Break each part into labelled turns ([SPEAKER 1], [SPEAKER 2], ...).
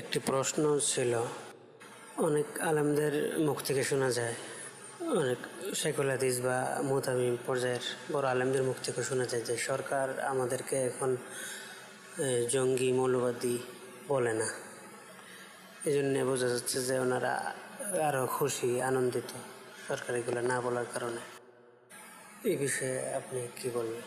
[SPEAKER 1] একটি প্রশ্ন ছিল। অনেক আলেমদের মুখ থেকে শোনা যায়, অনেক শেখুল হাদিস বা মোতামিম পর্যায়ের বড় আলেমদের মুখ থেকে শোনা যায় যে সরকার আমাদেরকে এখন জঙ্গি, মৌলবাদী বলে না। এই জন্যে বোঝা যাচ্ছে যে ওনারা আরও খুশি, আনন্দিত সরকার এগুলো না বলার কারণে। এই বিষয়ে আপনি কি বলবেন?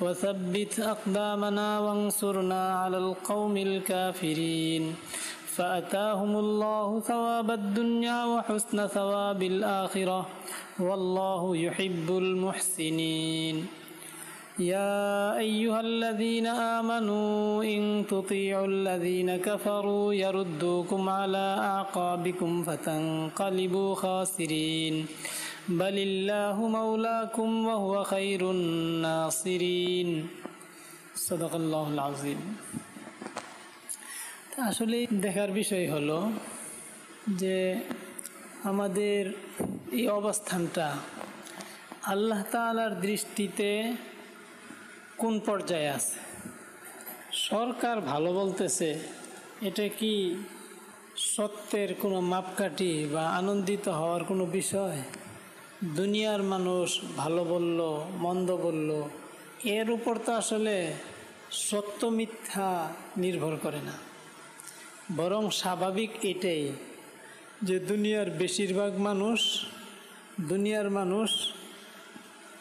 [SPEAKER 2] وثبت أقدامنا وانصرنا على القوم الكافرين. فأتاهم الله ثواب الدنيا وحسن ثواب الآخرة. والله يحب المحسنين. يا أيها الذين آمنوا إن تطيعوا الذين كفروا يردوكم على أعقابكم فتنقلبوا خاسرين. بل الله مولاكم وهو خير الناصرين صدق الله العظيم তা আসলে দেখার বিষয় হলো যে আমাদের এই অবস্থানটা আল্লাহ তাআলার দৃষ্টিতে কোন পর্যায়ে আছে সরকার ভালো বলতেছে এটা কি সত্যের কোনো মাপকাঠি বা আনন্দিত হওয়ার কোনো বিষয় দুনিয়ার মানুষ ভালো বলল, মন্দ বলল, এর উপর তো আসলে সত্য মিথ্যা নির্ভর করে না। বরং স্বাভাবিক এটাই যে দুনিয়ার বেশিরভাগ মানুষ, দুনিয়ার মানুষ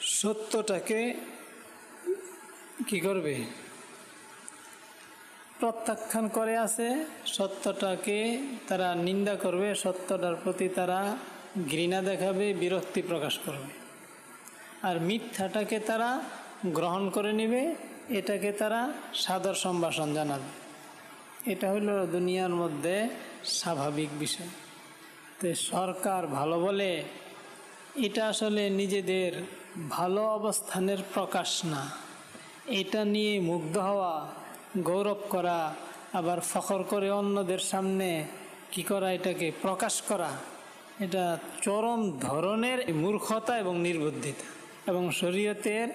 [SPEAKER 2] সত্যটাকে কি করবে? প্রত্যাখ্যান করে আছে, সত্যটাকে তারা নিন্দা করবে, সত্যটার প্রতি তারা ঘৃণা দেখাবে, বিরক্তি প্রকাশ করবে। আর মিথ্যাটাকে তারা গ্রহণ করে নেবে, এটাকে তারা সাদর সম্ভাষণ জানাবে। এটা হলো দুনিয়ার মধ্যে স্বাভাবিক বিষয়। তো সরকার ভালো বলে, এটা আসলে নিজেদের ভালো অবস্থানের প্রকাশ না। এটা নিয়ে মুগ্ধ হওয়া, গৌরব করা, আবার ফখর করে অন্যদের সামনে কি করা, এটাকে প্রকাশ করা এটা চরম ধরনের মূর্খতা এবং নির্বুদ্ধিতা। এবং শরীয়তের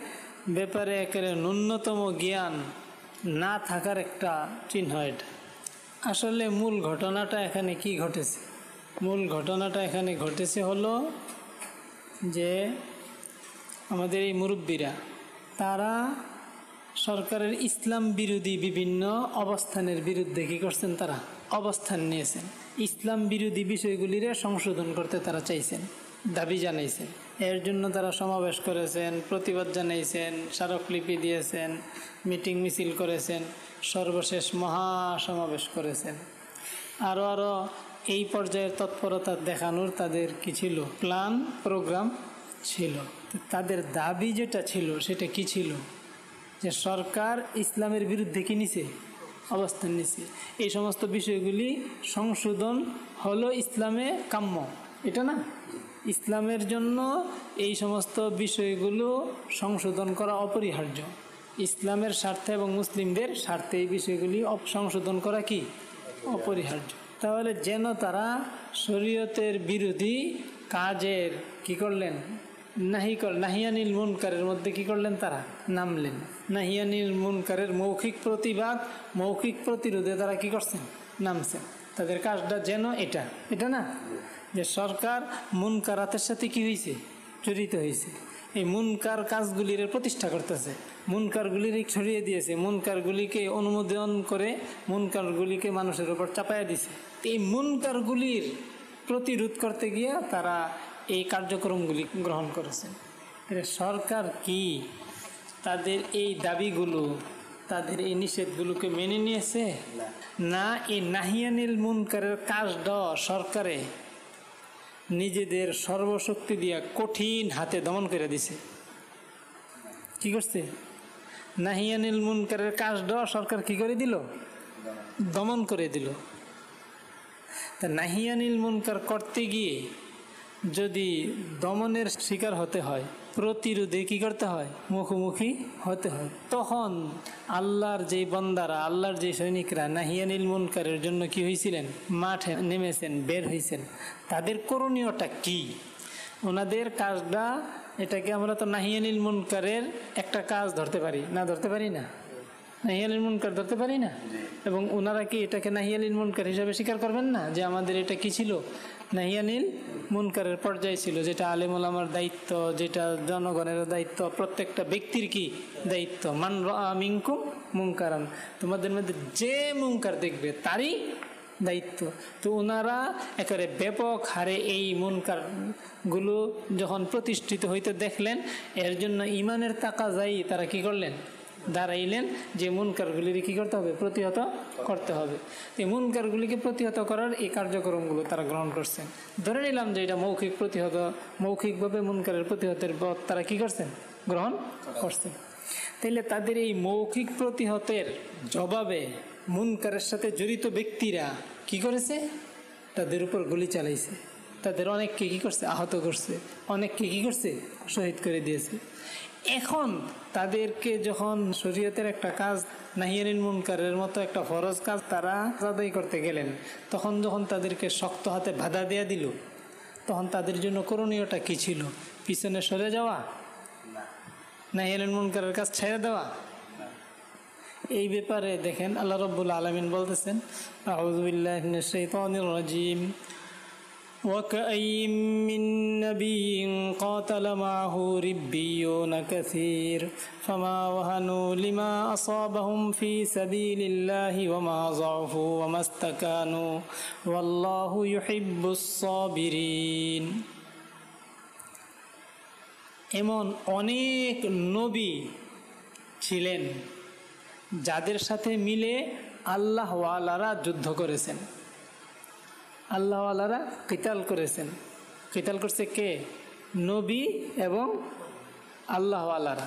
[SPEAKER 2] ব্যাপারে একেবারে ন্যূনতম জ্ঞান না থাকার একটা চিহ্ন এটা। আসলে মূল ঘটনাটা এখানে কি ঘটেছে? মূল ঘটনাটা এখানে ঘটেছে হলো যে আমাদের এই মুরব্বীরা, তারা সরকারের ইসলাম বিরোধী বিভিন্ন অবস্থানের বিরুদ্ধে কী করছেন তারা? অবস্থান নিয়েছেন। ইসলাম বিরোধী বিষয়গুলিরে সংশোধন করতে তারা চাইছেন, দাবি জানাইছেন। এর জন্য তারা সমাবেশ করেছেন, প্রতিবাদ জানাইছেন, স্মারকলিপি দিয়েছেন, মিটিং মিছিল করেছেন, সর্বশেষ মহা সমাবেশ করেছেন। আরও আরও এই পর্যায়ের তৎপরতা দেখানোর তাদের কি ছিল প্ল্যান, প্রোগ্রাম ছিল। তাদের দাবি যেটা ছিল সেটা কি ছিল? যে সরকার ইসলামের বিরুদ্ধে কি নিছে? অবস্থান নিছে। এই সমস্ত বিষয়গুলি সংশোধন হলো ইসলামে কাম্য। এটা না? ইসলামের জন্য এই সমস্ত বিষয়গুলো সংশোধন করা অপরিহার্য। ইসলামের স্বার্থে এবং মুসলিমদের স্বার্থে এই বিষয়গুলি সংশোধন করা কি? অপরিহার্য। তাহলে যেন তারা শরীয়তের বিরোধী কাজের কি করলেন? নাহি কর নাহিয়ানিল মুনকারের মধ্যে কি করলেন তারা? নামলেন। নাহিয়ানিল মুনকারের মৌখিক প্রতিবাদ, মৌখিক প্রতিরোধে তারা কি করছেন নামছেন তাদের কাজটা যেন এটা। এটা না? যে সরকার মুনকারাতের সাথে কি হয়েছে জড়িত হয়েছে এই মুনকার কাজগুলির প্রতিষ্ঠা করতেছে। মুনকারগুলির ছড়িয়ে দিয়েছে। মুনকারগুলিকে অনুমোদন করে মুনকারগুলিকে মানুষের উপর চাপাইয়া দিছে। এই মুনকারগুলির প্রতিরোধ করতে গিয়ে তারা এই কার্যক্রমগুলি গ্রহণ করেছে। সরকার কি তাদের এই দাবিগুলো তাদের এই নিষেধগুলোকে মেনে নিয়েছে? না। এই নাহিয়ানিল মুনকারের কাজটা সরকারে নিজেদের সর্বশক্তি দিয়া কঠিন হাতে দমন করে দিছে। কি করছে? নাহিয়ানিল মুনকারের কাজটা সরকার কি করে দিল? দমন করে দিল। তা নাহিয়ানিল মুনকার করতে গিয়ে যদি দমনের শিকার হতে হয় প্রতিরোধে কি করতে হয়? মুখোমুখি হতে হয়। তখন আল্লাহর যে বন্দারা আল্লাহর যে সৈনিকরা নাহিয়ানিল মুনকারের জন্য কি হয়েছিলেন মাঠে নেমেছেন বের হয়েছেন তাদের করণীয়টা কি? ওনাদের কাজটা এটাকে আমরা তো নাহিয়ানিল মুনকারের একটা কাজ ধরতে পারি। না ধরতে পারি না? নাহিয়ালিল মুনকার ধরতে পারি না? এবং ওনারা কি এটাকে নাহিয়ালিল মুনকার হিসাবে স্বীকার করবেন না? যে আমাদের এটা কি ছিল? নাহিয়ানিল মুনকারের পর্যায়ে ছিল, যেটা আলেমুল আমার দায়িত্ব, যেটা জনগণের দায়িত্ব, প্রত্যেকটা ব্যক্তির কি দায়িত্ব? মান মিঙ্কুম মুনকারান। তোমাদের মধ্যে যে মুনকার দেখবে, তারই দায়িত্ব। তো ওনারা একেবারে ব্যাপক হারে এই মুনকারগুলো যখন প্রতিষ্ঠিত হইতে দেখলেন, এর জন্য ইমানের তাকা যাই তারা কি করলেন? দাঁড়াইলেন যে মুনকারগুলির কি করতে হবে? প্রতিহত করতে হবে। এই মুনকারগুলিকে প্রতিহত করার এই কার্যক্রমগুলো তারা গ্রহণ করছেন। ধরে নিলাম যে এটা মৌখিক প্রতিহত, মৌখিকভাবে মুনকারের প্রতিহতের পথ তারা কি করছেন? গ্রহণ করছেন। তাইলে তাদের এই মৌখিক প্রতিহতের জবাবে মুনকারের সাথে জড়িত ব্যক্তিরা কি করেছে? তাদের উপর গুলি চালাইছে। তাদের অনেককে কী করছে? আহত করছে। অনেককে কী করছে? শহীদ করে দিয়েছে। এখন তাদেরকে যখন শরীয়তের একটা কাজ নাহিয়ারিন মুনকারের মতো একটা ফরজ কাজ তারা আদায় করতে গেলেন তখন যখন তাদেরকে শক্ত হাতে বাধা দেয়া দিল তখন তাদের জন্য করণীয়টা কি ছিল? পিছনে সরে যাওয়া? নাহিয়ারিন মুনকারের কাজ ছেড়ে দেওয়া? এই ব্যাপারে দেখেন আল্লাহ রব্বুল আলমিন বলতেছেন রাজিম। وكأي من نبي قاتل معه ربيون كثير فما وهنوا لما أصابهم في سبيل الله وما ضعفوا وما استكانوا والله يحب الصابرين এমন অনেক নবী ছিলেন যাদের সাথে মিলে আল্লাহওয়ালারা যুদ্ধ করেছেন আল্লাহওয়ালারা কিতাল করেছেন। কিতাল করছে কে? নবী এবং আল্লাহওয়ালারা।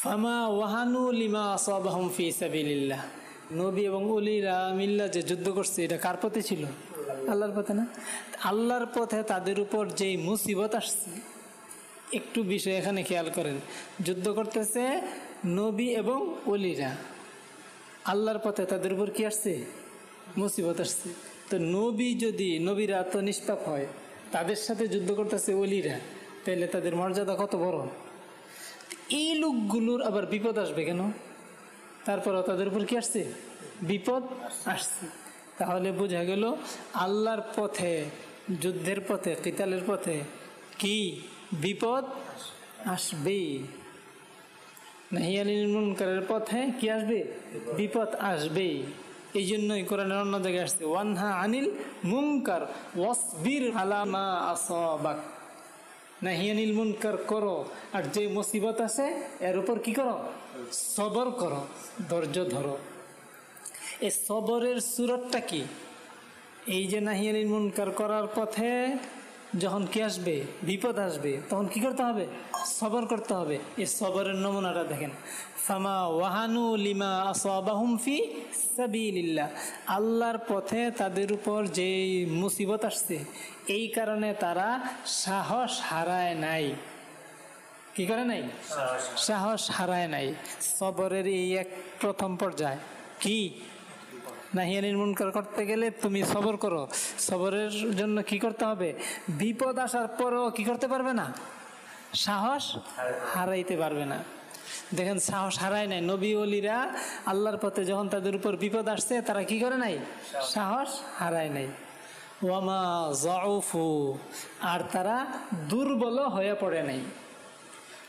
[SPEAKER 2] ফামা ওয়াহানু লিমা আসাবাহম ফি সাবিলিল্লাহ। নবী এবং অলিরা মিল্লা যে যুদ্ধ করছে, এটা কার পথে ছিল? আল্লাহর পথে না? আল্লাহর পথে তাদের উপর যেই মুসিবত আসছে, একটু বিষয় এখানে খেয়াল করেন। যুদ্ধ করতেছে নবী এবং অলিরা আল্লাহর পথে তাদের উপর কি আসছে? মুসিবত আসছে। তো নবী যদি নবীরা তো নিষ্পাপ হয়, তাদের সাথে যুদ্ধ করতেছে অলিরা তাহলে তাদের মর্যাদা কত বড়? এই লোকগুলোর আবার বিপদ আসবে কেন? তারপরও তাদের উপর কি আসছে? বিপদ আসছে। তাহলে বোঝা গেল আল্লাহর পথে, যুদ্ধের পথে কিতালের পথে কি বিপদ আসবেই নাহিয়ালিল মুনকারের পথে কি আসবে? বিপদ আসবেই। এই জন্যই কোরআনের অন্য জায়গায় আসছে, ওয়ানহা আনিল মুনকার, ওয়াসবির আলামা আসবাক। নাহিয়ানিল মুনকার করো, আর যে মুসিবত আছে, এর উপর কি করো? সবর করো, ধৈর্য ধরো। এই সবরের সুরতটা কি? এই যে নাহিয়ানিল মুনকার করার পথে যখন কি আসবে বিপদ আসবে তখন কি করতে হবে? সবর করতে হবে। এই সবরের নমুনাটা দেখেন। ফামা ওয়াহানু লিমা আসাবাহুম ফি সাবিলিল্লাহ। আল্লাহর পথে তাদের উপর যে মুসিবত আসছে এই কারণে তারা সাহস হারায় নাই। কি করে নাই? সাহস হারায় নাই। সবরের এই এক প্রথম পর্যায়। কি? নাহিয়ানির মুনকার করতে গেলে তুমি সবর করো। সবরের জন্য কি করতে হবে? বিপদ আসার পরও কি করতে পারবে না? সাহস হারাইতে পারবে না। দেখেন, সাহস হারায় নাই। নবী অলিরা আল্লাহর পথে যখন তাদের উপর বিপদ আসছে, তারা কি করে নাই? সাহস হারায় নাই। ওয়ামা জউফু আর তারা দুর্বল হয়ে পড়ে নাই।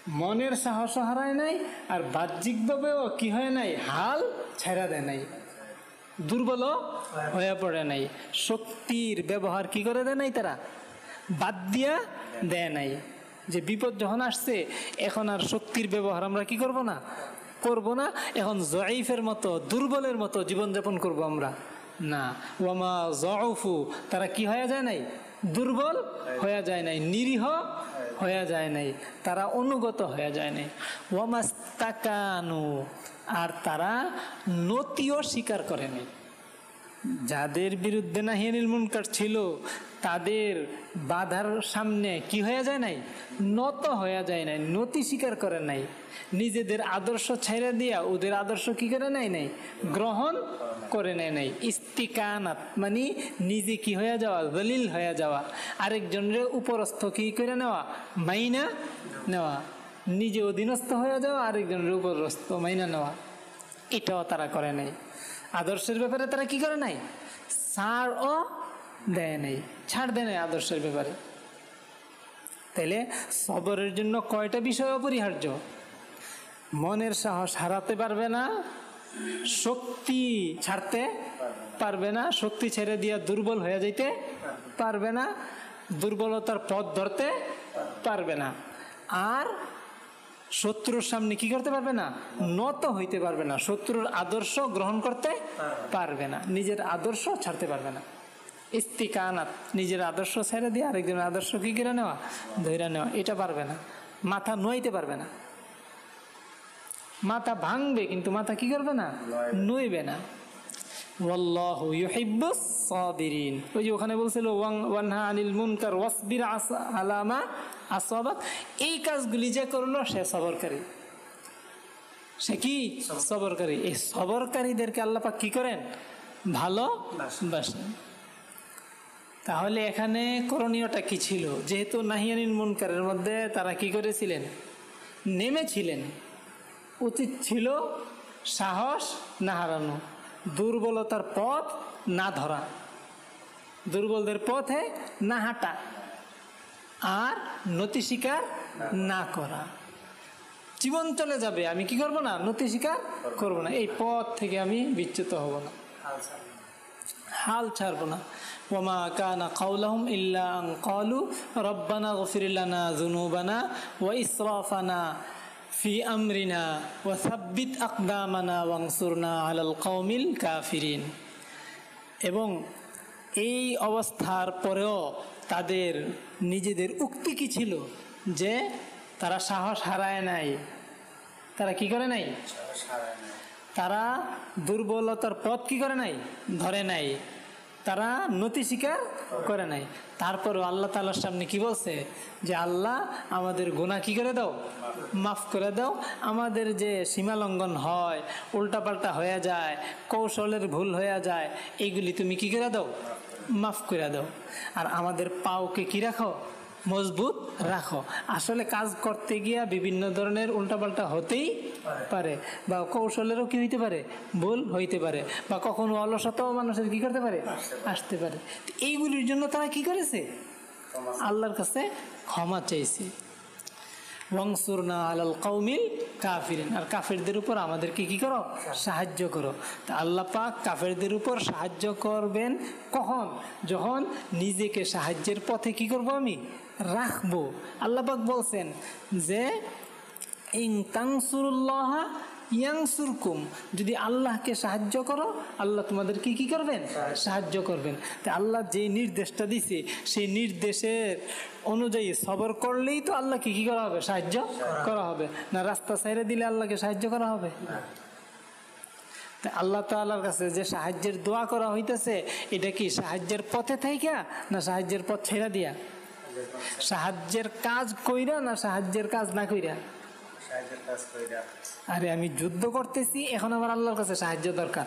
[SPEAKER 2] মনের সাহস হারায় নাই, আর বাহ্যিকভাবেও কি হয় নাই? হাল ছেড়া দেয় নাই। দুর্বল হয়ে পড়ে নাই। শক্তির ব্যবহার কি করে দেয় নাই তারা? বাদ দিয়া দেয় নাই। যে বিপদ যখন আসছে, এখন আর শক্তির ব্যবহার আমরা কি করব না? করব না? এখন জয়ীফের মতো, দুর্বলের মতো জীবনযাপন করব আমরা। না। ওয়ামা জউফু, তারা কি হয়ে যায় নাই? দুর্বল হয়ে যায় নাই। নিরীহ হয়ে যায় নাই, তারা অনুগত হয়ে যায় নাই। ওয়ামাস্তাকানু, আর তারা নতিও স্বীকার করে নাই। যাদের বিরুদ্ধে না নাহিয়ানিল মুনকার ছিল, তাদের বাধার সামনে কি হয়ে যায় নাই? নত হয়ে যায় নাই, নতি স্বীকার করে নাই। নিজেদের আদর্শ ছেড়ে দিয়া ওদের আদর্শ কি করে নাই নাই? গ্রহণ করে নেয় নাই। ইস্তিকানাত মানে নিজে কি হয়ে যাওয়া? দলিল হয়ে যাওয়া। আরেকজনের উপরস্থ কি করে নেওয়া? মাইনা নেওয়া। নিজে অধীনস্থ হয়ে যাওয়া, আরেকজনের উপরস্থ মাইনা নেওয়া। এটাও তারা করে নাই। আদর্শের ব্যাপারে তারা কি করে নাই? ও দেয় নাই। ছাড় দেয় নাই আদর্শের ব্যাপারে। তাইলে সবরের জন্য কয়টা বিষয় অপরিহার্য? মনের সাহস হারাতে পারবে না, শক্তি ছাড়তে পারবে না, শক্তি ছেড়ে দিয়া দুর্বল হয়ে যাইতে পারবে না, দুর্বলতার পথ ধরতে পারবে না। আর শত্রুর সামনে কি করতে পারবে না? নত হইতে পারবে না। শত্রুর আদর্শ গ্রহণ করতে পারবে না। নিজের আদর্শ ছাড়তে পারবে না। ইস্তিকানাত নিজের আদর্শ ছেড়ে দিয়ে আরেকজনের আদর্শ কি করে নেওয়া? ধৈর্য নেওয়া। এটা পারবে না। মাথা নইতে পারবে না। মাথা ভাঙবে কিন্তু মাথা কি করবে না? নইবে না। ওই যে ওখানে বলছিল ওয়াং ওয়ানহা আনিল মুনকার ওয়াসবির আলামা আসাবাক এই কাজগুলি যে করল সে সবরকারী। সে কি? সবরকারী। এই সবরকারীদেরকে আল্লাপাক কি করেন? ভালো বাসেন তাহলে এখানে করণীয়টা কি ছিল? যেহেতু নাহিয়ানিন মুনকারের মধ্যে তারা কি করেছিলেন? নেমেছিলেন। উচিত ছিল সাহস না হারানো দুর্বলতার পথ না ধরা। দুর্বলদের পথে না হাঁটা। আর নতি স্বীকার না করা। জীবন চলে যাবে আমি কি করব না? নতি স্বীকার করব না। এই পথ থেকে আমি বিচ্যুত হব না। হাল ছাড়বো না। ওমা কানা কাউলাহুম ইল্লা ক্বালু রব্বানা গফির লানা যুনুবানা ওয়া ইসরাফানা ফি আমরিনা ওয়া সাব্বিত আকদামানা ওয়ানসুরনা আলাল কওমিল কাফিরিন। এবং এই অবস্থার পরেও তাদের নিজেদের উক্তি কি ছিল? যে তারা সাহস হারায় নাই। তারা কি করে নাই? তারা দুর্বলতার পথ কি করে নাই? ধরে নাই। তারা নতি স্বীকার করে নাই। তারপরও আল্লাহ তালার সামনে কি বলছে? যে আল্লাহ, আমাদের গুণা কি করে দাও? মাফ করে দাও। আমাদের যে সীমা লঙ্ঘন হয়, উল্টাপাল্টা হয়ে যায়, কৌশলের ভুল হয়ে যায় এইগুলি তুমি কি করে দাও? মাফ করে দাও। আর আমাদের পাওকে কি রাখো? মজবুত রাখো। আসলে কাজ করতে গিয়া বিভিন্ন ধরনের উল্টাপাল্টা হতেই পারে বা কৌশলেরও কি হইতে পারে? ভুল হইতে পারে বা কখনো অলসতাও মানুষের কি করতে পারে? আসতে পারে। তো এইগুলির জন্য তারা কি করেছে? আল্লাহর কাছে ক্ষমা চাইছে। ওয়াংসুরনা আলাল কৌমিল কাফিরিন। আর কাফেরদের উপর আমাদেরকে কি করো? সাহায্য করো। তা আল্লাহ পাক কাফেরদের উপর সাহায্য করবেন কখন? যখন নিজেকে সাহায্যের পথে কি করব আমি? রাখব। আল্লাহ পাক বলছেন যে ইং তাংসুরুল্লাহ ইয়াংসুরকুম যদি আল্লাহকে সাহায্য করো, আল্লাহ তোমাদের কি কি করবেন? সাহায্য করবেন। তা আল্লাহ যে নির্দেশটা দিছে, সেই নির্দেশের অনুযায়ী সবর করলেই তো আল্লাহ কি কি করা হবে? সাহায্য করা হবে। না, রাস্তা সাইরে দিলে আল্লাহকে সাহায্য করা হবে? আল্লাহ তাআলার কাছে যে সাহায্যের দোয়া করা হইতেছে, এটা কি সাহায্যের পথে থাইকা, না সাহায্যের পথ ছেড়ে দিয়া? সাহায্যের কাজ কইরা, না সাহায্যের কাজ না কইরা? আরে আমি যুদ্ধ করতেছি এখন আমার আল্লাহর কাছে সাহায্য দরকার।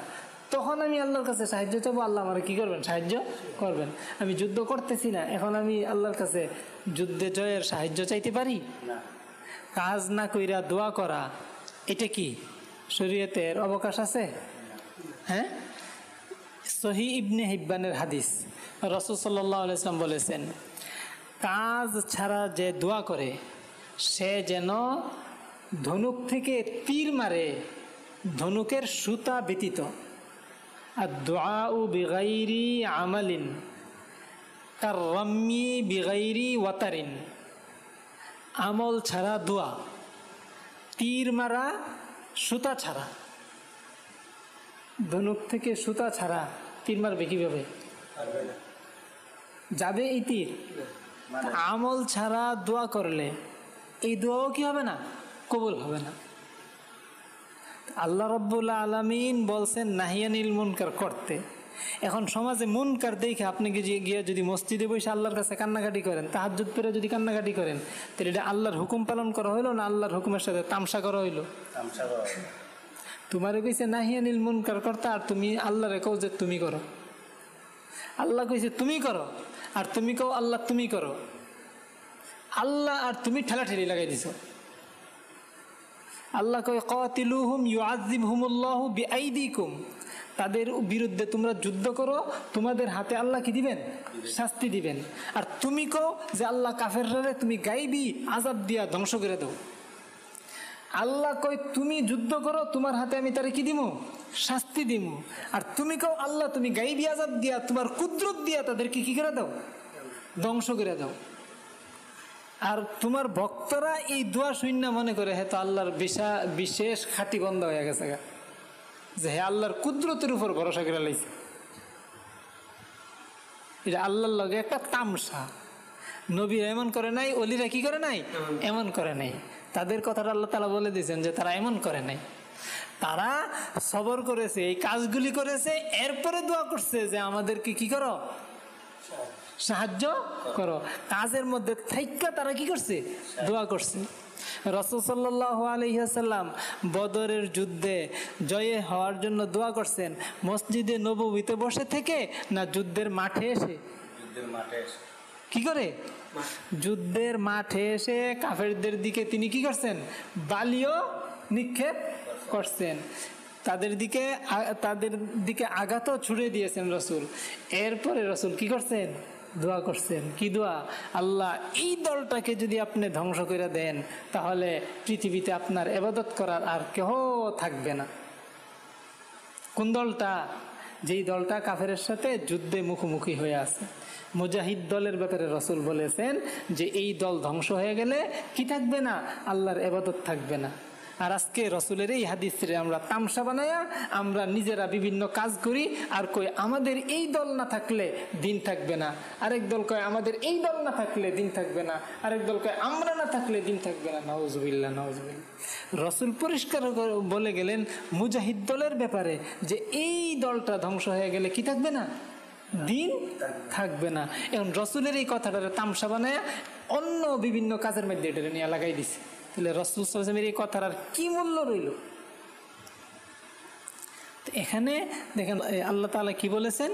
[SPEAKER 2] তখন আমি আল্লাহর কাছে সাহায্য চাবো আল্লাহ আমার কি করবেন? সাহায্য করবেন। আমি যুদ্ধ করতেছি না এখন আমি আল্লাহর কাছে যুদ্ধে জয়ের সাহায্য চাইতে পারি? কাজ না কইরা দোয়া করা এটা কি? শরীয়তের অবকাশ আছে? হ্যাঁ? সহি ইবনে হিব্বানের হাদিস। রসুল সাল্লাহ ইসলাম বলেছেন কাজ ছাড়া যে দোয়া করে সে যেন ধনুক থেকে তীর মারে ধনুকের সুতা ব্যতীত। আর দোয়া ও বেগাইরি আমালিন তার রম্মি বেগাইরি ওয়াতারিন। আমল ছাড়া দোয়া তীর মারা সুতা ছাড়া। ধনুক থেকে সুতা ছাড়া তীর মারবে কীভাবে? যাবে এই তীর। আমল ছাড়া দোয়া করলে এই দোয়াও কি হবে না? কবুল হবে না। আল্লাহ রব্বুল্লা আলমিন বলছেন নাহিয়ানিল মুনকার করতে। এখন সমাজে মুনকার দেখে আপনি গিয়ে গিয়ে যদি মসজিদে বসে আল্লাহর কাছে কান্নাকাটি করেন তাহাজুদ পেরে যদি কান্নাকাটি করেন তাহলে এটা আল্লাহর হুকুম পালন করা হইল না আল্লাহর হুকুমের সাথে তামসা করা হইল? তোমার কইছে নাহিয়া নীল মুনকার কর্তা আর তুমি আল্লাহরে কও যে তুমি করো। আল্লাহ কইছে তুমি করো আর তুমি কও আল্লাহ তুমি করো। আল্লাহ আর তুমি ঠেলাঠেলি লাগাই দিছো। আল্লাহ কয় কাতিলুহুম ইউআযিবহুমুল্লাহু বিআইদিকুম। তাদের বিরুদ্ধে তোমরা যুদ্ধ করো তোমাদের হাতে আল্লাহ কি দিবেন? শাস্তি দিবেন। আর তুমি কও যে আল্লাহ কাফেররে তুমি গাইবি আজাব দিয়া ধ্বংস করে দাও। আল্লাহ কই তুমি যুদ্ধ করো তোমার হাতে আমি তারে কি দিমু? শাস্তি দিব আর তুমি কও আল্লাহ তুমি গাইবি আজাব দিয়া তোমার কুদরত দিয়া তাদেরকে কি করে দাও? ধ্বংস করে দাও। আর তোমার ভক্তরা এই দোয়া শূন্য মনে করে হ্যাঁ তো আল্লাহর বিশা, বিশেষ খাটি বন্ধ হয়ে গেছে গা। যে হে আল্লাহর কুদরতের উপর ভরসা করে লাইছে। এটা আল্লাহর লগে একটা তামসা। নবী এমন করে নাই, অলিরা কি করে নাই? এমন করে নাই। তাদের কথাটা আল্লাহ তালা বলে দিয়েছেন যে তারা এমন করে নাই। তারা সবর করেছে, এই কাজগুলি করেছে, এরপরে দোয়া করছে যে আমাদেরকে কি করো? সাহায্য করো। কাজের মধ্যে থাইকা তারা কি করছে? দোয়া করছে। রসুল সাল্লাহ আলহিহাসাল্লাম বদরের যুদ্ধে জয়ে হওয়ার জন্য দোয়া করছেন মসজিদে নবীতে বসে থেকে না যুদ্ধের মাঠে এসে? কি করে? যুদ্ধের মাঠে এসে কাফেরদের দিকে তিনি কি করছেন? বালিও নিক্ষেপ করছেন। তাদের দিকে তাদের দিকে আঘাতও ছুড়ে দিয়েছেন রসুল। এরপরে রসুল কি করছেন? দোয়া করছেন। কি দোয়া? আল্লাহ, এই দলটাকে যদি আপনি ধ্বংস করে দেন, তাহলে পৃথিবীতে আপনার এবাদত করার আর কেহ থাকবে না। কোন দলটা? যেই দলটা কাফের সাথে যুদ্ধে মুখোমুখি হয়ে আছে। মুজাহিদ দলের ব্যাপারে রসুল বলেছেন যে, এই দল ধ্বংস হয়ে গেলে কি থাকবে না? আল্লাহর এবাদত থাকবে না। আর আজকে রসুলের এই হাদিসে আমরা তামসা বানায়া আমরা নিজেরা বিভিন্ন কাজ করি, আর কই আমাদের এই দল না থাকলে দিন থাকবে না। আরেক দল কয় আমাদের এই দল না থাকলে দিন থাকবে না। আরেক দল কয় আমরা না থাকলে দিন থাকবে না। নওয়াজবিল্লা নওয়াজবিল্লা রসুল পরিষ্কার করে বলে গেলেন, মুজাহিদ দলের ব্যাপারে যে এই দলটা ধ্বংস হয়ে গেলে কি থাকবে না? দিন থাকবে না। এখন রসুলের এই কথাটা তামসা বানায় অন্য বিভিন্ন কাজের মধ্যে এটা নিয়ে লাগাই দিছে। তাহলে রসুল সালামের এই কথার আর কি মূল্য রইল? এখানে দেখেন আল্লাহ তালা কি বলেছেন?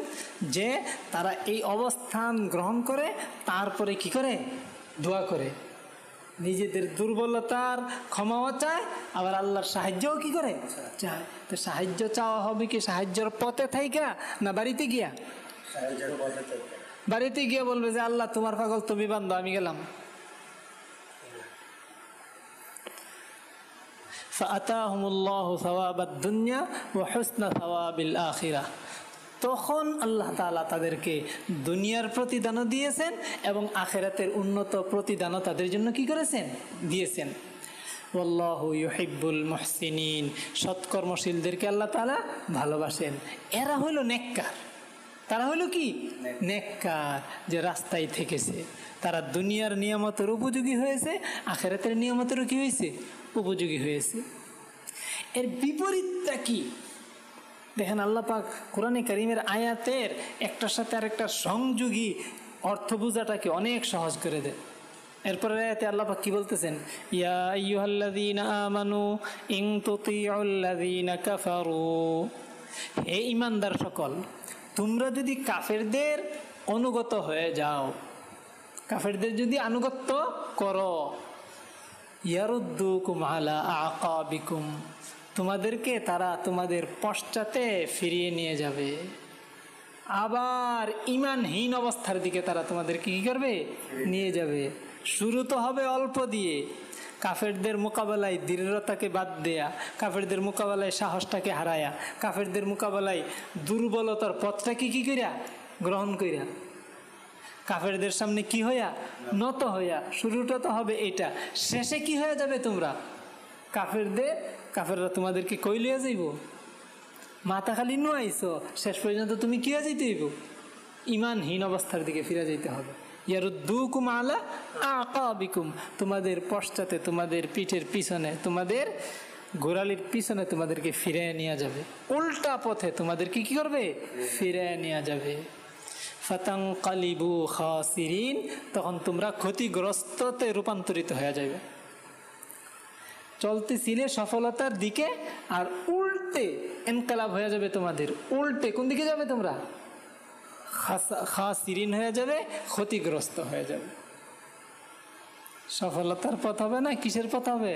[SPEAKER 2] যে তারা এই অবস্থান গ্রহণ করে তারপরে কি করে? দোয়া করে। নিজেদের দুর্বলতার ক্ষমাও চায় আবার আল্লাহর সাহায্যও কি করে? চায়। তো সাহায্য চাওয়া হবে কি সাহায্যের পথে থাইকা না বাড়িতে গিয়া? বাড়িতে গিয়ে বলবে যে আল্লাহ তোমার পাগল তুমি বান্ধব আমি গেলাম। ফাতাহমুল্লাহ সওয়াবাদ দুনিয়া ও হসনা সওয়াবিল আখিরা। তখন আল্লাহ তালা তাদেরকে দুনিয়ার প্রতিদানও দিয়েছেন এবং আখেরাতের উন্নত প্রতিদানও তাদের জন্য কি করেছেন? দিয়েছেন। ওল্লাহু মহসিন সৎকর্মশীলদেরকে আল্লাহ তালা ভালোবাসেন। এরা হইল নেককার। তারা হইল কি? নেককার, যে রাস্তায় থেকেছে। তারা দুনিয়ার নিয়ামতের উপযোগী হয়েছে, আখেরাতের নিয়ামতেরও কি হয়েছে? উপযোগী হয়েছে। এর বিপরীতটা কি? দেখেন আল্লাহ পাক কোরআনে কারিমের আয়াতের একটার সাথে আরেকটা সংযোগী অর্থ বোঝাটাকে অনেক সহজ করে দেয়। এরপরে আয়াতে আল্লাহ পাক কি বলতেছেন? ইয়া কাফারু। হে ইমানদার সকল, তোমরা যদি কাফেরদের অনুগত হয়ে যাও, কাফেরদের যদি আনুগত্য করো ইয়ারুদ্দুকুম আলা আকাবিকুম। তোমাদেরকে তারা তোমাদের পশ্চাতে ফিরিয়ে নিয়ে যাবে। আবার ইমানহীন অবস্থার দিকে তারা তোমাদেরকে কি করবে? নিয়ে যাবে। শুরু তো হবে অল্প দিয়ে। কাফেরদের মোকাবেলায় দৃঢ়তাকে বাদ দেয়া, কাফেরদের মোকাবেলায় সাহসটাকে হারায়া, কাফেরদের মোকাবেলায় দুর্বলতার পথটাকে কি কইরা? গ্রহণ কইরা। কাফেরদের সামনে কি হইয়া? নত হইয়া। শুরুটা তো হবে এটা। শেষে কি হয়ে যাবে তোমরা? কাফেরদের? কাফেররা তোমাদেরকে কই লিয়া যাইব? মাথা খালি নুয়াইছো। শেষ পর্যন্ত তুমি কি হয়ে যাইতে হইব? ইমানহীন অবস্থার দিকে ফিরে যাইতে হবে। ইয়ারুদ্দুকুম আলা আকাবিকুম। তোমাদের পশ্চাতে, তোমাদের পিঠের পিছনে, তোমাদের গোড়ালির পিছনে তোমাদেরকে ফিরে নিয়ে যাবে। উল্টা পথে তোমাদেরকে কি করবে? ফিরে নিয়ে যাবে। ফাতাং খাসিরিন, তখন তোমরা ক্ষতিগ্রস্ততে রূপান্তরিত হয়ে যাবে চলতেছিলে সফলতার দিকে আর উল্টে এনকালাব হয়ে যাবে তোমাদের। উল্টে কোন দিকে যাবে তোমরা? খাসিরিন হয়ে যাবে, ক্ষতিগ্রস্ত হয়ে যাবে। সফলতার পথ হবে না কিসের পথ হবে?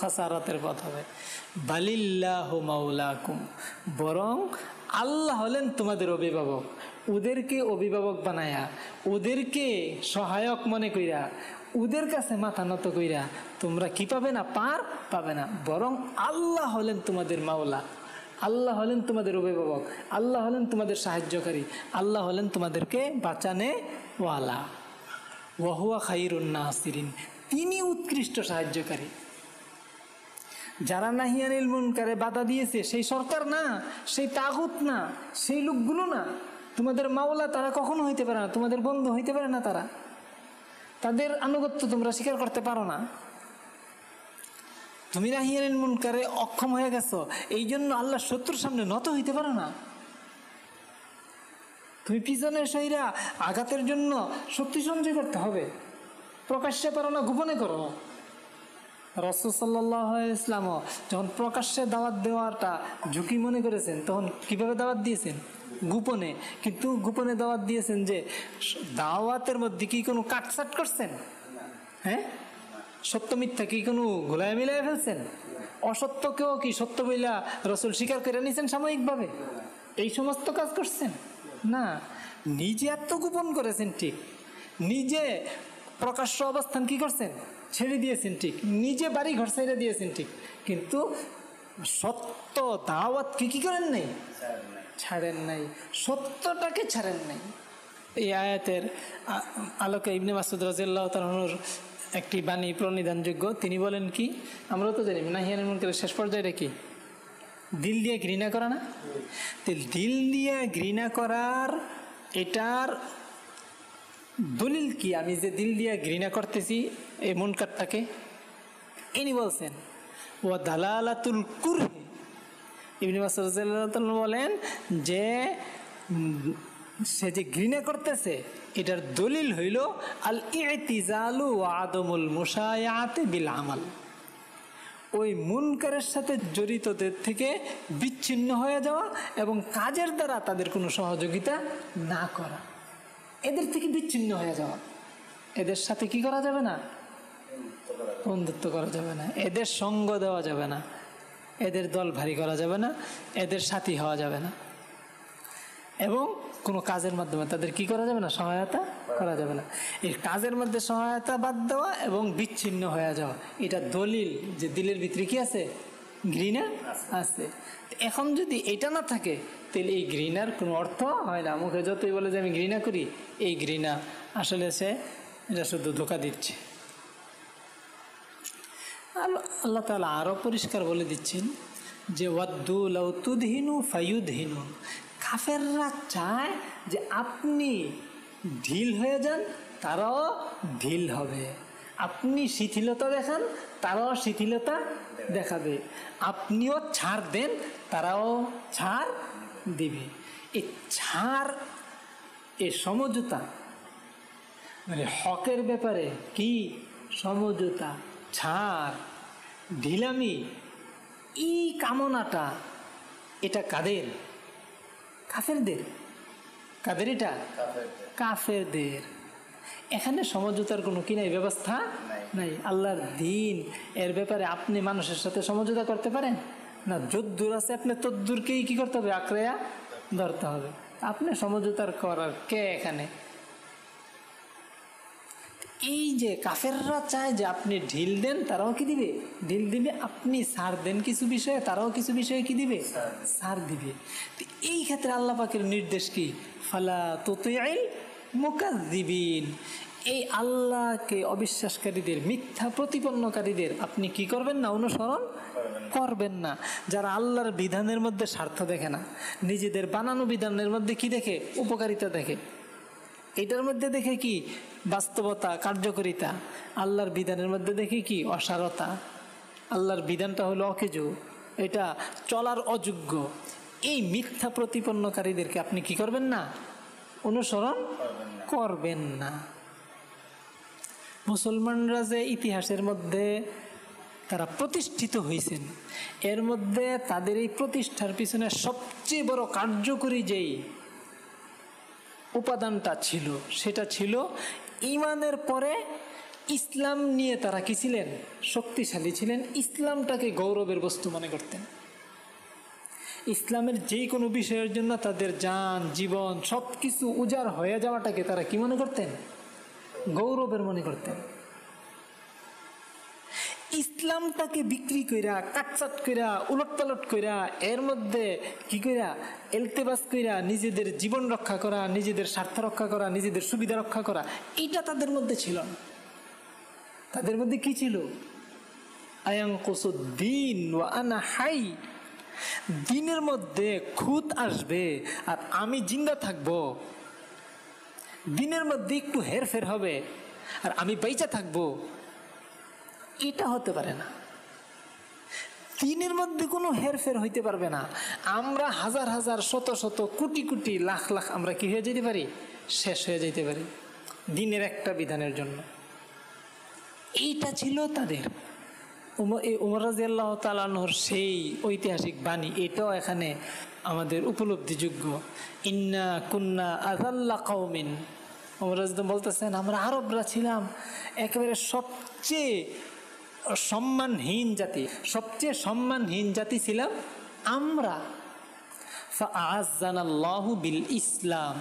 [SPEAKER 2] খাসারাতের পথ হবে। বালিল্লাহ মাউলাকুম বরং আল্লাহ হলেন তোমাদের অভিভাবক। ওদেরকে অভিভাবক বানায়া, ওদেরকে সহায়ক মনে কইরা, ওদের কাছে মাথা নত কইরা তোমরা কি পাবে না? পার পাবে না। বরং আল্লাহ হলেন তোমাদের মাওলা, আল্লাহ হলেন তোমাদের অভিভাবক, আল্লাহ হলেন তোমাদের সাহায্যকারী, আল্লাহ হলেন তোমাদেরকে বাঁচানে ওয়ালা। ওয়াহুয়া খাইরুন নাসিরিন, তিনি উৎকৃষ্ট সাহায্যকারী। যারা নাহিয়ানিল মুনকারে বাধা দিয়েছে, সেই সরকার না, সেই তাগুত না, সেই লোকগুলো না। তোমাদের মাওলা তারা কখনো হইতে পারে না, তোমাদের বন্ধু হইতে পারে না তারা। তাদের আনুগত্য তোমরা স্বীকার করতে পারো না। তুমি নাহিয়ানিল মুনকারে অক্ষম হয়ে গেছো এই জন্য আল্লাহ শত্রুর সামনে নত হইতে পারো না। তুমি পিছনে সইরা আঘাতের জন্য শক্তি সঞ্চয় করতে হবে। প্রকাশ্যে পারো না, গোপনে করো। সাল্লাহ ইসলামও যখন প্রকাশ্যে দাওয়াত দেওয়াটা ঝুঁকি মনে করেছেন, তখন কীভাবে দাওয়াত দিয়েছেন? গোপনে, কিন্তু গোপনে দাওয়াত দিয়েছেন যে, দাওয়াতের মধ্যে কি কোনো কাটসাট করছেন? হ্যাঁ? সত্য মিথ্যা কি কোনো ঘোলায় মিলায় ফেলছেন? অসত্যকেও কি সত্য বইলা রসুল স্বীকার করে নিয়েছেন সাময়িকভাবে? এই সমস্ত কাজ করছেন? না। নিজে আত্মগোপন করেছেন ঠিক। নিজে প্রকাশ্য অবস্থান কি করছেন? ছেড়ে দিয়েছেন ঠিক। নিজে বাড়ি ঘর ছেড়ে দিয়েছেন ঠিক। কিন্তু সত্য দাওয়াত কি কি করেন নাই? ছাড়েন নাই, সত্যটাকে ছাড়েন নাই। এই আয়াতের আলোকে ইবনে মাসুদ রাজিয়াল্লাহ তালুর একটি বাণী প্রণিধানযোগ্য। তিনি বলেন কি আমরাও তো জানি নাহিয়ানের মনকের শেষ পর্যায়ে কি? দিল দিয়ে ঘৃণা করা না? দিল দিয়ে ঘৃণা করার এটার দলিল কি? আমি যে দিল দিয়ে ঘৃণা করতেছি, এই মন কাটটাকে ইনি বলছেন ও দালালাতুল কুরহি ইবনি মাসুদ বলেন যে সে যে ঘৃণা করতেছে, এটার দলিল হইল আল ইতিজালু আদমুল মুসায়াতে বিল আমাল ওই মুনকারের সাথে জড়িতদের থেকে বিচ্ছিন্ন হয়ে যাওয়া এবং কাজের দ্বারা তাদের কোনো সহযোগিতা না করা। এদের থেকে বিচ্ছিন্ন হয়ে যাওয়া। এদের সাথে কি করা যাবে না? বন্ধুত্ব করা যাবে না। এদের সঙ্গ দেওয়া যাবে না। এদের দল ভারী করা যাবে না, এদের সাথী হওয়া যাবে না। এবং কোনো কাজের মাধ্যমে তাদের কি করা যাবে না? সহায়তা করা যাবে না। এই কাজের মধ্যে সহায়তা বাদ দেওয়া এবং বিচ্ছিন্ন হয়ে যাওয়া। এটা দলিল যে দিলের ভিতরে কি আছে? ঘৃণা আছে। এখন যদি এটা না থাকে, তাহলে এই ঘৃণার কোনো অর্থ হয় না। মুখে যতই বলে যে আমি ঘৃণা করি, এই ঘৃণা আসলে সে এটা শুধু ধোকা দিচ্ছে। আল্লাহ তালা আরও পরিষ্কার বলে দিচ্ছেন যে, ওয়াদ্দু লৌতুদহিনু ফায়ুদহিনু। কাফেররা চায় যে, আপনি ঢিল হয়ে যান, তারাও ঢিল হবে। আপনি শিথিলতা দেখান, তারাও শিথিলতা দেখাবে। আপনিও ছাড় দেন, তারাও ছাড় দিবে। এ ছাড়, এ সমঝোতা মানে হকের ব্যাপারে কি সমঝোতা? ছাড়। ঢিলামি। এই কামনাটা এটা কাদের? কাফেরদের। কাদের এটা? কাফেরদের। এখানে সমঝোতার কোনো কি নাই ব্যবস্থা নাই। আল্লাহর দিন এর ব্যাপারে আপনি মানুষের সাথে সমঝোতা করতে পারেন? না যদ্দূর আছে আপনি তদ্দূরকেই কি করতে হবে? আঁকড়াইয়া ধরতে হবে। আপনি সমঝোতার করার কে এখানে? এই যে কাফেররা চায় যে আপনি ঢিল দেন, তারাও কি দিবে? ঢিল দিবে আপনি সার দেন কিছু বিষয়ে, তারাও কিছু বিষয়ে কি দিবে? সার দিবে। তো এই ক্ষেত্রে আল্লাহ পাকের নির্দেশ কি? ফালা তোতাইল মুকাদ্দিবিন এই আল্লাহকে অবিশ্বাসকারীদের, মিথ্যা প্রতিপন্নকারীদের আপনি কি করবেন না, অনুসরণ করবেন না? যারা আল্লাহর বিধানের মধ্যে স্বার্থ দেখে না, নিজেদের বানানো বিধানের মধ্যে কি দেখে? উপকারিতা দেখে। এটার মধ্যে দেখে কি? বাস্তবতা, কার্যকরিতা, আল্লাহর বিধানের মধ্যে দেখি কি? অসারতা। আল্লাহর বিধানটা হলো অকেজো। এটা চলার অযোগ্য। এই মিথ্যা প্রতিপন্নকারীদেরকে আপনি কি করবেন না? অনুসরণ করবেন না। মুসলমানরা যে ইতিহাসের মধ্যে তারা প্রতিষ্ঠিত হয়েছেন, এর মধ্যে তাদের এই প্রতিষ্ঠার পিছনে সবচেয়ে বড় কার্যকরী যেই উপাদানটা ছিল, সেটা ছিল ইমানের পরে ইসলাম নিয়ে তারা কি ছিলেন? শক্তিশালী ছিলেন। ইসলামটাকে গৌরবের বস্তু মনে করতেন। ইসলামের যে কোনো বিষয়ের জন্য তাদের যান, জীবন সব কিছু উজাড় হয়ে যাওয়াটাকে তারা কি মনে করতেন? গৌরবের মনে করতেন। ইসলামটাকে বিক্রি কইরা কাটচাট কইরা উলট পালট কইরা, এর মধ্যে কি কইরা, এলতেবাস কইরা, নিজেদের জীবন রক্ষা করা, নিজেদের স্বার্থ রক্ষা করা, নিজেদের সুবিধা রক্ষা করা, এটা তাদের মধ্যে ছিল। না তাদের মধ্যে কি ছিল? আয়াঙ্কুসুদ্দিন ও আনা হাই। দিনের মধ্যে খুদ আসবে আর আমি জিন্দা থাকব। দিনের মধ্যে একটু হেরফের হবে আর আমি বেঁচে থাকব। এটা হতে পারে না। দিনের মধ্যে কোনো হেরফের হইতে পারবে না। আমরা হাজার হাজার, শত শত, কোটি কোটি, লাখ লাখ আমরা কি হয়ে যেতে পারি? শেষ হয়ে যেতে পারি। দিনের একটা বিধানের জন্য। এইটা ছিল তাদের। উমর রাজি আল্লাহ তালানহর সেই ঐতিহাসিক বাণী। এটাও এখানে আমাদের উপলব্ধিযোগ্য। ইন্না কুন্না আজাল্লা কৌমিন উমর রাজি বলতেছেন, আমরা আরবরা ছিলাম। একেবারে সবচেয়ে সম্মানহীন জাতি, সবচেয়ে সম্মানহীন জাতি ছিলাম আমরা। আল্লাহু বিল ইসলাম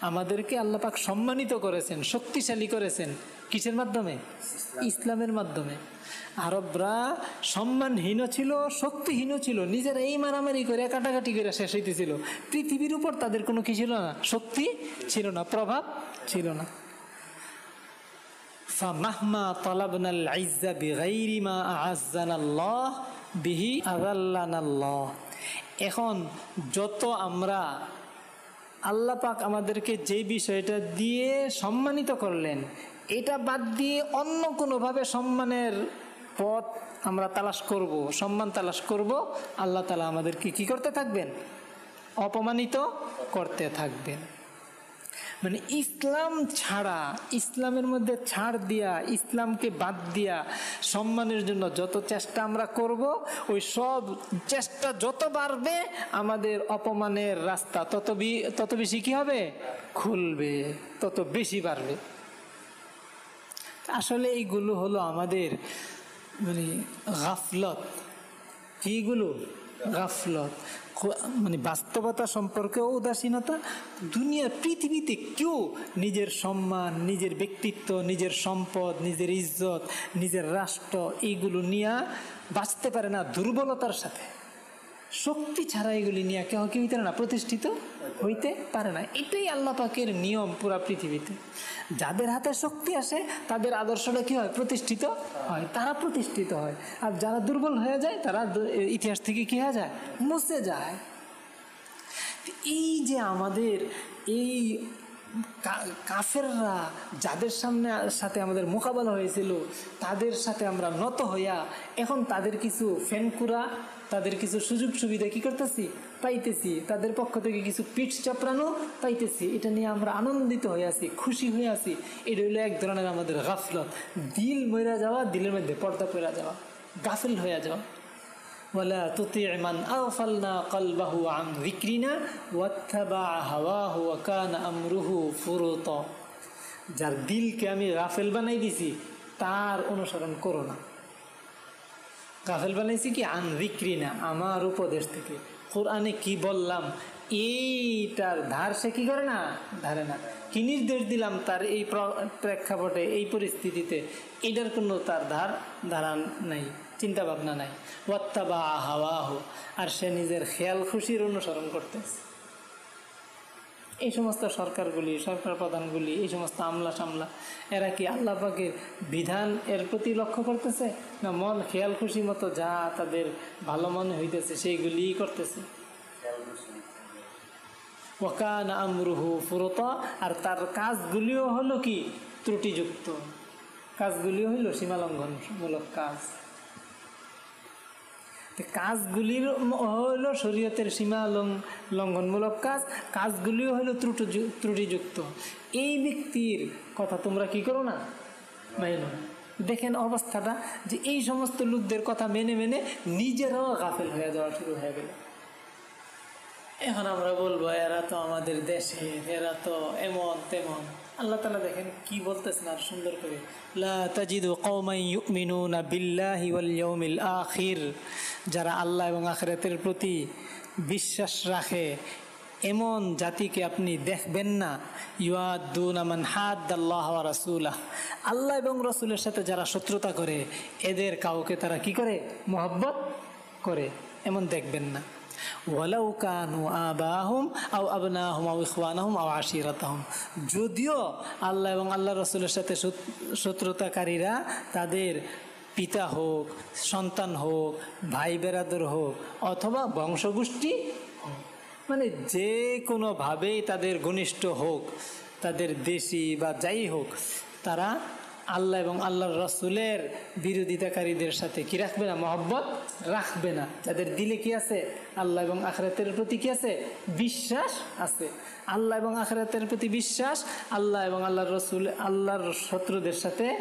[SPEAKER 2] আমাদেরকে আল্লাপাক সম্মানিত করেছেন, শক্তিশালী করেছেন। কিসের মাধ্যমে? ইসলামের মাধ্যমে। আরবরা সম্মানহীন ছিল শক্তিহীন ছিল, নিজেরা এই মারামারি করে, কাটাকাটি করে শেষ হইতেছিল। পৃথিবীর উপর তাদের কোনো কি ছিল না? শক্তি ছিল না, প্রভাব ছিল না। এখন যত আমরা আল্লাহ পাক আমাদেরকে যে বিষয়টা দিয়ে সম্মানিত করলেন, এটা বাদ দিয়ে অন্য কোনোভাবে সম্মানের পথ আমরা তালাশ করব, সম্মান তালাশ করব, আল্লাহ তালা আমাদেরকে কি করতে থাকবেন? অপমানিত করতে থাকবেন। মানে ইসলাম ছাড়া, ইসলামের মধ্যে ছাড় দিয়া, ইসলামকে বাদ দিয়া সম্মানের জন্য যত চেষ্টা আমরা করব, ওই সব চেষ্টা যত বাড়বে, আমাদের অপমানের রাস্তা তত তত বেশি কি হবে? খুলবে, তত বেশি বাড়বে। আসলে এইগুলো হলো আমাদের মানে গাফলত। কিগুলো? গাফলত। মানে বাস্তবতা সম্পর্কেও উদাসীনতা, দুনিয়ার পৃথিবীতে কেউ নিজের সম্মান, নিজের ব্যক্তিত্ব, নিজের সম্পদ, নিজের ইজ্জত, নিজের রাষ্ট্র এইগুলো নিয়ে বাঁচতে পারে না দুর্বলতার সাথে। শক্তি ছাড়া এগুলি নিয়ে কেউ কেউ না প্রতিষ্ঠিত। হইতে পারে না। এটাই আল্লাহ পাকের নিয়ম পুরা পৃথিবীতে। যাদের হাতে শক্তি আসে, তাদের আদর্শটা কী হয়? প্রতিষ্ঠিত হয়। তারা প্রতিষ্ঠিত হয়। আর যারা দুর্বল হয়ে যায়, তারা ইতিহাস থেকে কি হয়ে যায়? মুছে যায়। এই যে আমাদের, এই কাফেররা যাদের সামনে, সাথে আমাদের মোকাবেলা হয়েছিল, তাদের সাথে আমরা নত হইয়া, এখন তাদের কিছু ফ্যানকুরা তাদের কিছু সুযোগ সুবিধা কি করতেছি? পাইতেছি তাদের পক্ষ থেকে কিছু পিঠ চাপড়ানো পাইতেছি এটা নিয়ে আমরা আনন্দিত হয়ে আছি খুশি হয়ে আছি এটা হলো এক ধরনের আমাদের গাফলত দিল মরা যাওয়া দিলের মধ্যে পর্দা পড়া যাওয়া গাফিল হয়ে যাওয়া ولا تطع من أغفلنا قلبه عن ذكرنا واتبع هواه وكان أمره فرطا যার দিলকে আমি গাফেল বানাই দিছি তার অনুসরণ করো না গাফেল বানাইছি কি আন না আমার উপদেশ থেকে কোরআনে কি বললাম? এইটার ধার সে কি করে না? ধারে না। কি নির্দেশ দিলাম তার এই প্রেক্ষাপটে, এই পরিস্থিতিতে? এটার কোনো তার ধার, ধারা নাই চিন্তা ভাবনা নাই। ওয়াত্তা বা হাওয়া হো আর সে নিজের খেয়াল খুশির অনুসরণ করতেছে। এই সমস্ত সরকারগুলি, সরকার প্রধানগুলি, এই সমস্ত আমলা সামলা, এরা কি আল্লাহ পাকের বিধান এর প্রতি লক্ষ্য করতেছে? না মন খেয়াল খুশি মতো যা তাদের ভালো মনে হইতেছে সেইগুলিই করতেছে। ওয়াকান আমরুহু ফুরতা, আর তার কাজগুলিও হলো কি? ত্রুটিযুক্ত। কাজগুলিও হইল সীমালঙ্ঘনমূলক কাজ। কাজগুলির হলো শরীয়তের সীমা লঙ্ঘনমূলক কাজ কাজগুলিও হলো ত্রুটি ত্রুটিযুক্ত। এই ব্যক্তির কথা তোমরা কি করো না? মাইনো। দেখেন অবস্থাটা যে এই সমস্ত লোকদের কথা মেনে মেনে নিজেরাও গাফেল হয়ে যাওয়া শুরু হয়ে গেল। এখন আমরা বলব, এরা তো আমাদের দেশের, এরা তো এমন তেমন। আল্লাহ তালা দেখেন কি বলতেছেন আর সুন্দর করে আখির যারা আল্লাহ এবং আখিরাতের প্রতি বিশ্বাস রাখে, এমন জাতিকে আপনি দেখবেন না। ইউয়াদুন আমান আল্লাহ রাসুলাহ। আল্লাহ এবং রসুলের সাথে যারা শত্রুতা করে, এদের কাউকে তারা কি করে? মোহব্বত করে। এমন দেখবেন না। যদিও আল্লাহ এবং আল্লাহ রসুলের সাথে শত্রুতাকারীরা তাদের পিতা হোক, সন্তান হোক, ভাই বেরাদর হোক, অথবা বংশগোষ্ঠী মানে যে কোনোভাবেই তাদের ঘনিষ্ঠ হোক, তাদের দেশি বা যাই হোক, তারা আল্লাহ এবং আল্লাহর রসুলের বিরোধিতাকারীদের সাথে কি রাখবে না? মহব্বত রাখবে না। যাদের দিলে কি আছে? আল্লাহ এবং আখরাতের প্রতি কি আছে? বিশ্বাস আছে। আল্লাহ এবং আখরাতের প্রতি বিশ্বাস, আল্লাহ এবং আল্লাহর রসুল, আল্লাহর শত্রুদের সাথে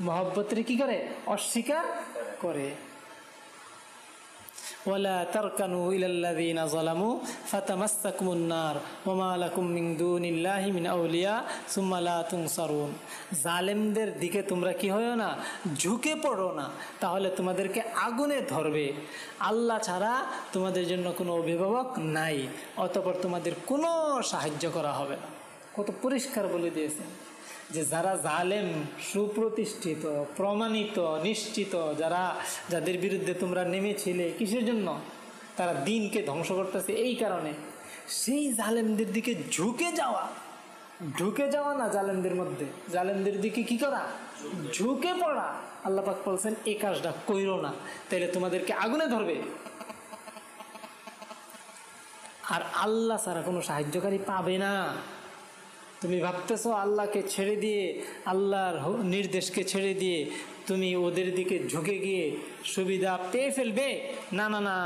[SPEAKER 2] মহব্বতের কি করে? অস্বীকার করে। ওয়ালা তারকানু ইলাল্লাযীনা যালামু ফাতামাসসাকুমুন নার ওয়া মা লাকুম মিন দুনিল্লাহি মিন আউলিয়া সুম্মা লা তুনসারুন। জালেমদের দিকে তোমরা কি হয়েও না? ঝুঁকে পড়ো না। তাহলে তোমাদেরকে আগুনে ধরবে। আল্লাহ ছাড়া তোমাদের জন্য কোনো অভিভাবক নাই। অতপর তোমাদের কোনো সাহায্য করা হবে না। কত পরিষ্কার বলে দিয়েছে যে যারা জালেম, সুপ্রতিষ্ঠিত, প্রমাণিত, নিশ্চিত, যারা, যাদের বিরুদ্ধে তোমরা নেমেছিলে, কিসের জন্য? তারা দিনকে ধ্বংস করতেছে এই কারণে। সেই জালেমদের দিকে ঝুঁকে যাওয়া। ঢুকে যাওয়া না জালেমদের মধ্যে। জালেমদের দিকে কি করা? ঝুঁকে পড়া। আল্লাহ পাক বলছেন এই কাজটা কইরো না। তাইলে তোমাদেরকে আগুনে ধরবে। আর আল্লাহ ছাড়া কোনো সাহায্যকারী পাবে না। তুমি ভাবতেছো আল্লাহকে ছেড়ে দিয়ে, আল্লাহর নির্দেশকে ছেড়ে দিয়ে তুমি ওদের দিকে ঝুঁকে গিয়ে সুবিধা পেয়ে ফেলবে? না না না।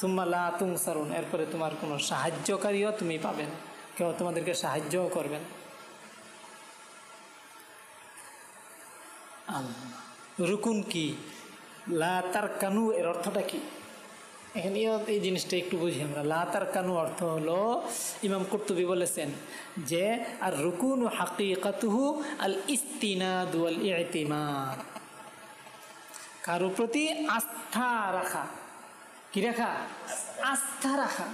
[SPEAKER 2] সুম্মাল্লা তুং সারুন এরপরে তোমার কোনো সাহায্যকারীও তুমি পাবে না। কেউ তোমাদেরকে সাহায্যও করবে না। রুকুন কি? লা তার কানু এর অর্থটা কি? এখানে এই- জিনিসটা একটু বুঝি আমরা। লাতার কানু অর্থ হলো, ইমাম কর্তুবী বলেছেন যে, আর রুকুন হাকিকাতুহু আল ইস্তিনাদ ওয়াল ইতিমাদ কারও প্রতি আস্থা রাখা। কি রাখা? আস্থা রাখা।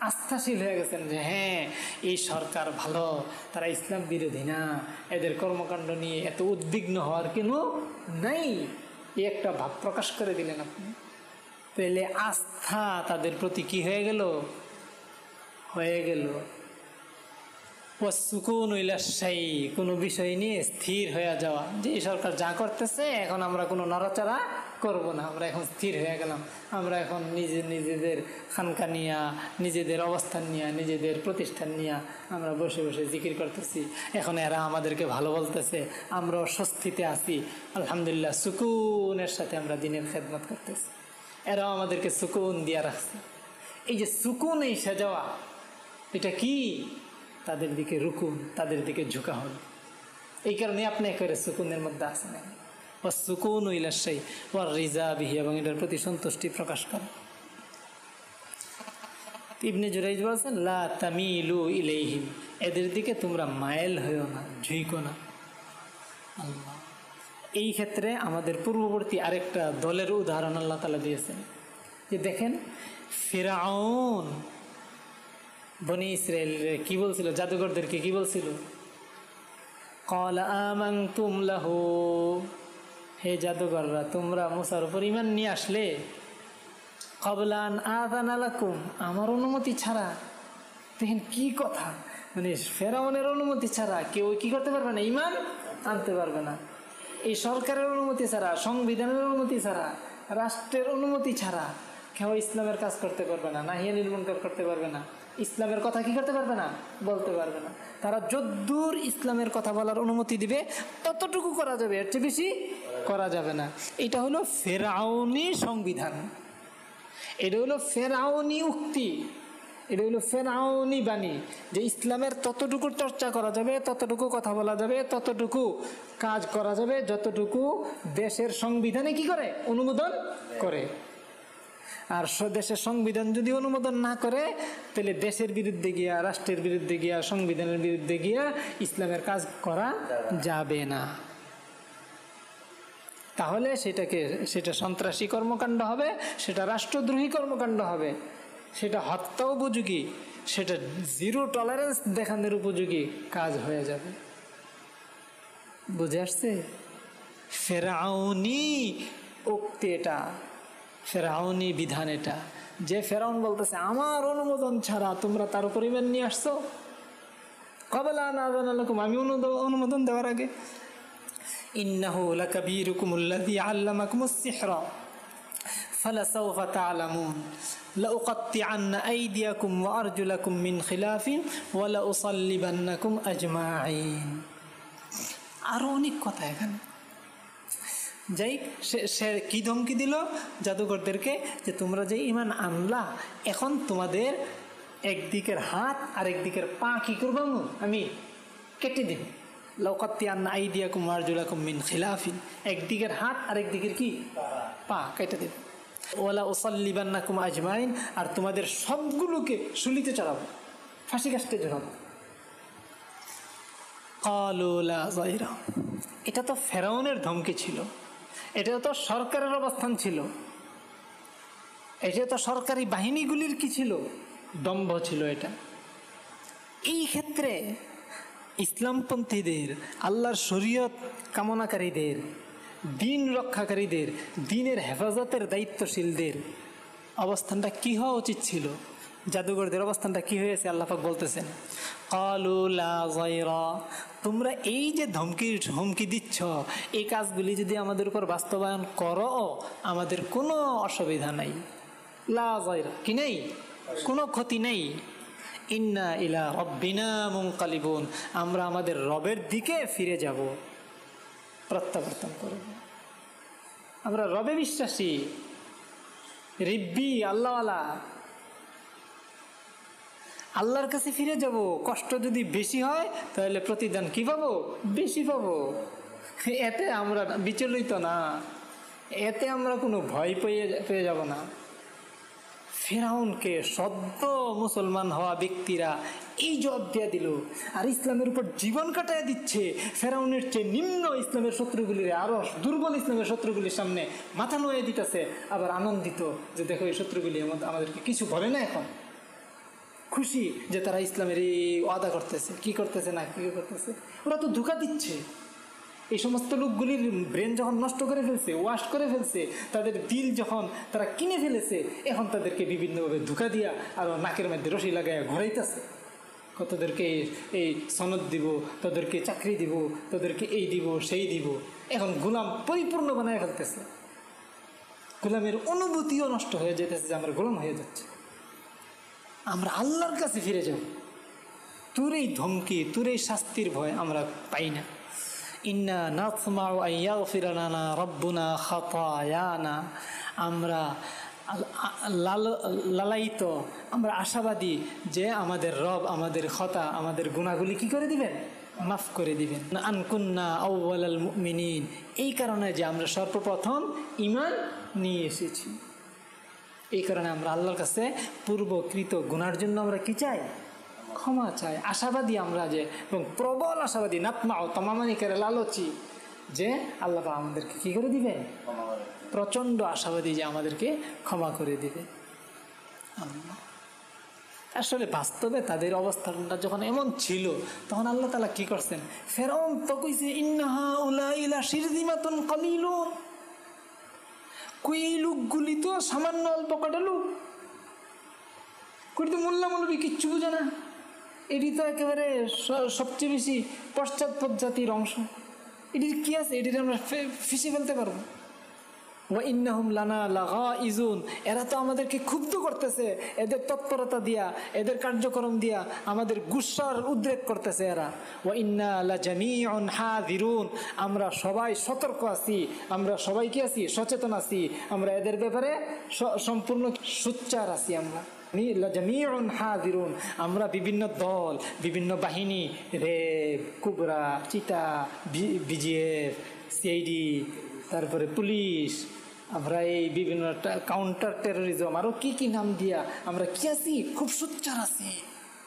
[SPEAKER 2] আস্থাশীল হয়ে গেছেন যে হ্যাঁ এই সরকার ভালো, তারা ইসলাম বিরোধী না। এদের কর্মকাণ্ড নিয়ে এত উদ্বিগ্ন হওয়ার কেন নাই? এই একটা ভাব প্রকাশ করে দিলেন আপনি। তাহলে আস্থা তাদের প্রতি কি হয়ে গেল? হয়ে গেল। সুকুন সেই কোনো বিষয় নিয়ে স্থির হয়ে যাওয়া। যে সরকার যা করতেছে, এখন আমরা কোনো নড়াচড়া করব না। আমরা এখন স্থির হয়ে গেলাম। আমরা এখন নিজে নিজেদের খানকা নিয়া, নিজেদের অবস্থান নিয়ে, নিজেদের প্রতিষ্ঠান নিয়ে আমরা বসে বসে জিকির করতেছি। এখন এরা আমাদেরকে ভালো বলতেছে। আমরাও স্বস্তিতে আছি। আলহামদুলিল্লাহ, সুকুনের সাথে আমরা দিনের খেদমত করতেছি। এরাও আমাদেরকে সুকুন দিয়া রাখছে। এই যে সুকুন, এই সাজাওয়া, এটা কি? তাদের দিকে রুকুন, তাদের দিকে ঝুঁকা হল। এই কারণে আপনি করে সুকুনের মধ্যে আসেন ও সুকুন ইলাসাই ও রিজা বিহি, এবং এটার প্রতি সন্তুষ্টি প্রকাশ করে। ইবনে জুরাইজ বলছেন, লা তামিলু ইলেহিম এদের দিকে তোমরা মায়েল হয়েও না, ঝুঁকো না। আল্লাহ। এই ক্ষেত্রে আমাদের পূর্ববর্তী আরেকটা দলের উদাহরণ আল্লাহ তালা দিয়েছেন। যে দেখেন, ফেরাউন, বনি ইসরায়েল কি বলছিল? জাদুঘরদেরকে কি বলছিল? কল আমাং তুমলাহ হে জাদুঘররা, তোমরা মুসার উপর ইমান নিয়ে আসলে। কবলান আদান আলাকুম আমার অনুমতি ছাড়া দেখেন কি কথা মানে ফেরাউনের অনুমতি ছাড়া কেউ কি করতে পারবে না ইমান আনতে পারবে না। এই সরকারের অনুমতি ছাড়া, সংবিধানের অনুমতি ছাড়া, রাষ্ট্রের অনুমতি ছাড়া কেউ ইসলামের কাজ করতে পারবে না, নাহিয়া নির্মূলকার করতে পারবে না। ইসলামের কথা কি করতে পারবে না? বলতে পারবে না। তারা যদ্দূর ইসলামের কথা বলার অনুমতি দিবে, ততটুকু করা যাবে, এর চেয়ে বেশি করা যাবে না। এটা হলো ফেরাউনি সংবিধান। এটা হলো ফেরাউনি উক্তি। এটা হলো ফেরাউনি বাণী, যে ইসলামের ততটুকু চর্চা করা যাবে, ততটুকু কথা বলা যাবে, ততটুকু কাজ করা যাবে, যতটুকু দেশের সংবিধানে কি করে? অনুমোদন করে। আর দেশের সংবিধান যদি অনুমোদন না করে, তাহলে দেশের বিরুদ্ধে গিয়া, রাষ্ট্রের বিরুদ্ধে গিয়া, সংবিধানের বিরুদ্ধে গিয়া ইসলামের কাজ করা যাবে না। তাহলে সেটাকে, সেটা সন্ত্রাসী কর্মকাণ্ড হবে, সেটা রাষ্ট্রদ্রোহী কর্মকাণ্ড হবে। সেটা হত্যা উপযোগী, সেটা জিরো টলারেন্স দেখানোর উপযোগী কাজ হয়ে যাবে। বুঝে আসছে? ফেরাউনি উক্তি এটা। ফেরাউনি বিধান এটা। যে ফেরাউন বলতেছে, আমার অনুমোদন ছাড়া তোমরা তার পরিমাণ নিয়ে আসছো? কবলা না জানালকুম আমি অনুমোদন দেওয়ার আগে। ইন্নাহু লাকাবীরুকুমুল্লাযী আল্লামাকুমুস সিহরা ফালাসাউফা তা'লামুন لأقطعن أيديكم وأرجلكم من خلاف ولأصلبنكم أجمعين আরো অনেক কথা এখানে যাই সে সে কি ধমকি দিল জাদুঘরদেরকে যে তোমরা যে ইমান আনলা এখন তোমাদের একদিকের হাত আর একদিকের পা কি করবো আমি কেটে দেব লৌকাত্তি আন্না আইদিয়া কুমার জুলাকুম মিন খিলাফিন একদিকের হাত আর একদিকের কি পা কেটে দেব ওলা ওসাল্লিবান্না কুম আজমাইন, আর তোমাদের সবগুলোকে শুলিতে চড়াবো ফাঁসি কাস্টে জড়াবো কালোলা এটা তো ফেরাউনের ধমকি ছিল এটা তো সরকারের অবস্থান ছিল। এটা তো সরকারি বাহিনীগুলির কি ছিল? দম্ভ ছিল এটা। এই ক্ষেত্রে ইসলামপন্থীদের, আল্লাহর শরীয়ত কামনাকারীদের দিন রক্ষাকারীদের, দিনের হেফাজতের দায়িত্বশীলদের অবস্থানটা কি হওয়া উচিত ছিল? জাদুঘরদের অবস্থানটা কি হয়েছে? আল্লাহাক বলতেছেন। তোমরা এই যে ধমকি, হুমকি দিচ্ছ, এই কাজগুলি যদি আমাদের উপর বাস্তবায়ন করো, আমাদের কোনো অসুবিধা নাই। লা। কি নেই? কোনো ক্ষতি নেই। ইন্না ইলা রব্বিনা মুনকালিবুন। আমরা আমাদের রবের দিকে ফিরে যাব। প্রত্যাবর্তন করব। আমরা রবে বিশ্বাসী, রিব্বি, আল্লাহওয়ালা। আল্লাহর কাছে ফিরে যাব, কষ্ট যদি বেশি হয়, তাহলে প্রতিদান কি পাবো? বেশি পাবো। এতে আমরা বিচলিত না। এতে আমরা কোনো ভয় পেয়ে পেয়ে যাব না। ফেরাউনকে সদ্য মুসলমান হওয়া ব্যক্তিরা এই জব দিয়ে দিল, আর ইসলামের উপর জীবন কাটায় দিচ্ছে। ফেরাউনের চেয়ে নিম্ন ইসলামের শত্রুগুলির আরও দুর্বল ইসলামের শত্রুগুলির সামনে মাথা নোয়ে দিতেছে, আবার আনন্দিত যে দেখো এই শত্রুগুলি আমাদেরকে কিছু বলে না এখন। খুশি যে তারা ইসলামের এই ওয়াদা করতেছে। কি করতেছে না কি করতেছে? ওরা তো ধোকা দিচ্ছে। এই সমস্ত লোকগুলির ব্রেন যখন নষ্ট করে ফেলছে ওয়াশ করে ফেলছে, তাদের দিল যখন তারা কিনে ফেলেছে, এখন তাদেরকে বিভিন্নভাবে ধোকা দিয়া আর নাকের মধ্যে রশি লাগাইয়া ঘোরাইতেছে। কতদেরকে এই- সনদ দিব, তাদেরকে চাকরি দিব, তাদেরকে এই দিব, সেই দিব। এখন গোলাম পরিপূর্ণ বানায় ফেলতেছে। গোলামের অনুভূতিও নষ্ট হয়ে যেতেছে যে আমার গোলাম হয়ে যাচ্ছে। আমরা আল্লাহর কাছে ফিরে যাব। তোর এই ধমকি, তোর এই শাস্তির ভয় আমরা পাই না। ইন্না আমরা লাল- লালায়িত, আমরা আশাবাদী যে আমাদের রব, আমাদের খতা, আমাদের গুণাগুলি কি করে দিবেন? মাফ করে দিবেন। আনকুন্না আউ্বাল মুমিনিন। এই কারণে যে আমরা সর্বপ্রথম ইমান নিয়ে এসেছি। এই কারণে আমরা আল্লাহর কাছে পূর্বকৃত গুণার জন্য আমরা কি চাই? ক্ষমা চাই, আশাবাদী আমরা যে, এবং প্রবল আশাবাদী, নাতমাও, তমামানিকের লালচি, যে আল্লাহ আমাদেরকে কি করে দিবেন? প্রচণ্ড আশাবাদী যে আমাদেরকে ক্ষমা করে দিবে। আল্লাহ। আসলে বাস্তবে তাদের অবস্থানটা যখন এমন ছিল, তখন আল্লাহ তালা কি করছেন? ফেরন তো কইছে, ইন্নাহা উলাইলা শিরদিমাতুন কালিলুন। কই এই তো সামান্য অল্প কটা লোক। কই তো মোল্লা মৌলবী কিচ্ছু বুঝে না। এটি তো একেবারে সবচেয়ে বেশি পশ্চাৎপদ জাতির অংশ। এটির কি আছে? এটির আমরা ফেসে ফেলতে পারব। ইন্নাহুম লানা লাগা ইজুন এরা তো আমাদেরকে ক্ষুব্ধ করতেছে। এদের তৎপরতা দিয়া, এদের কার্যক্রম দিয়া আমাদের গুসার উদ্রেক করতেছে এরা। ও ইন্না আমরা সবাই সতর্ক আছি। আমরা সবাই কি আছি, সচেতন আছি। আমরা এদের ব্যাপারে সম্পূর্ণ সুচ্চার আছি আমরা। নি- লা জামিউন হাযিরুন আমরা বিভিন্ন দল, বিভিন্ন বাহিনী রেব কুবরা, চিতা বিজিএফ, সিআইডি, তারপরে পুলিশ, আমরা এই বিভিন্ন কাউন্টার টেরোরিজম আরও কি কি নাম দিয়া আমরা কি আছি? খুব সুচ্চার আছি।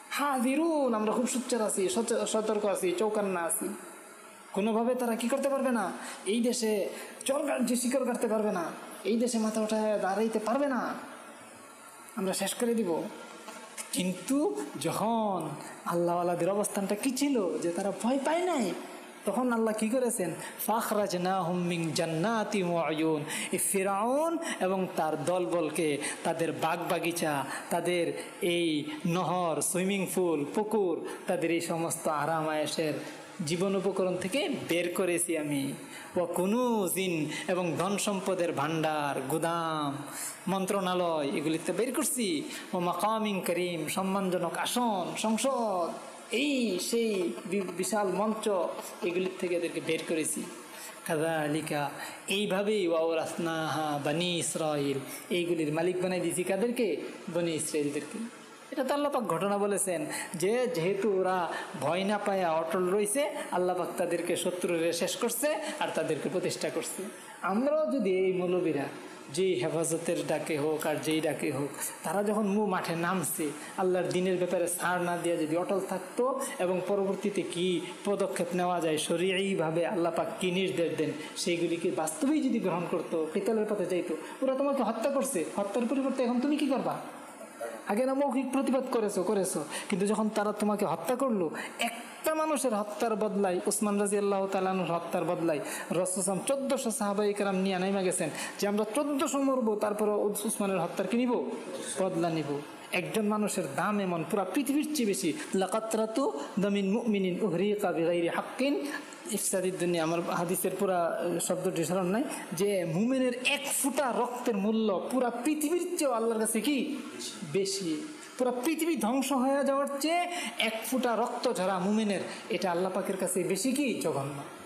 [SPEAKER 2] হাজিরুন, আমরা খুব সুচ্চার আছি সতর্ক আছি, চৌকান্না আছি। কোনোভাবে তারা কি করতে পারবে না? এই দেশে চর শিকড় কাটতে পারবে না, এই দেশে মাথা উঠায় দাঁড়াইতে পারবে না। আমরা শেষ করে দিব। কিন্তু যখন আল্লাহওয়ালাদের অবস্থানটা কি ছিল, যে তারা ভয় পায় নাই, তখন আল্লাহ কি করেছেন? ফাখরাজ না হুমিং জান্নাতি মুআয়ুন এই ফেরাউন এবং তার দলবলকে, তাদের বাগ বাগিচা তাদের এই নহর, সুইমিং পুল, পুকুর, তাদের এই সমস্ত আরাম আয়েসের জীবন উপকরণ থেকে বের করেছি আমি। ও কোনো জিন এবং ধন সম্পদের ভাণ্ডার, গুদাম, মন্ত্রণালয়, এগুলিতে বের করছি। ও মাকামিং করিম, সম্মানজনক আসন, সংসদ, এই সেই বিশাল মঞ্চ এগুলির থেকে এদেরকে বের করেছি। কাদালিকা এইভাবেই ওয়াওরাসনাহা বানি ইসরাইল এইগুলির মালিক বানাই দিয়েছি কাদেরকে? বনি ইসরায়েলদেরকে এটা তো আল্লাপাক ঘটনা বলেছেন যে যেহেতু ওরা ভয় না পায়া অটল রয়েছে, আল্লাপাক তাদেরকে শত্রুরে শেষ করছে আর তাদেরকে প্রতিষ্ঠা করছে। আমরাও যদি এই মৌলবীরা যেই হেফাজতের ডাকে হোক আর যেই ডাকে হোক, তারা যখন মু মাঠে নামছে, আল্লাহর দিনের ব্যাপারে ছাড় না দিয়ে যদি অটল থাকতো এবং পরবর্তীতে কি পদক্ষেপ নেওয়া যায় শরীরভাবে আল্লাহ পাক কি নির্দেশ দেন সেইগুলিকে বাস্তবেই যদি গ্রহণ করতো কেতালের পথে যাইতো, ওরা তোমাকে হত্যা করছে। হত্যার পরিবর্তে এখন তুমি কি করবা? আগে না মৌখিক প্রতিবাদ করেছ করেছ। কিন্তু যখন তারা তোমাকে হত্যা করল, একটা মানুষের হত্যার বদলাই উসমান রাজি আল্লাহ তালানুর হত্যার বদলাই রসুসাম চোদ্দশো সাহাবাই কারাম নিয়ে নাইমা গেছেন যে আমরা চোদ্দশো মরবো তারপরে উসমানের হত্যার কি নিব? বদলা নিব। একজন মানুষের দাম এমন, পুরা পৃথিবীর চেয়ে বেশি। লাকাত্রাতু দমিন মুমিনিন উহরিকা বিগাইরি হাক্কিন। ইফসাদির দুনিয়া আমার হাদিসের পুরা শব্দটি স্মরণ নাই। যে মুমেনের এক ফুটা রক্তের মূল্য পুরা পৃথিবীর চেয়েও আল্লাহর কাছে কি? বেশি। পুরা পৃথিবী ধ্বংস হয়ে যাওয়ার চেয়ে এক ফুটা রক্ত ঝরা মুমেনের, এটা আল্লাহ পাকের কাছে বেশি কি? জঘন্য।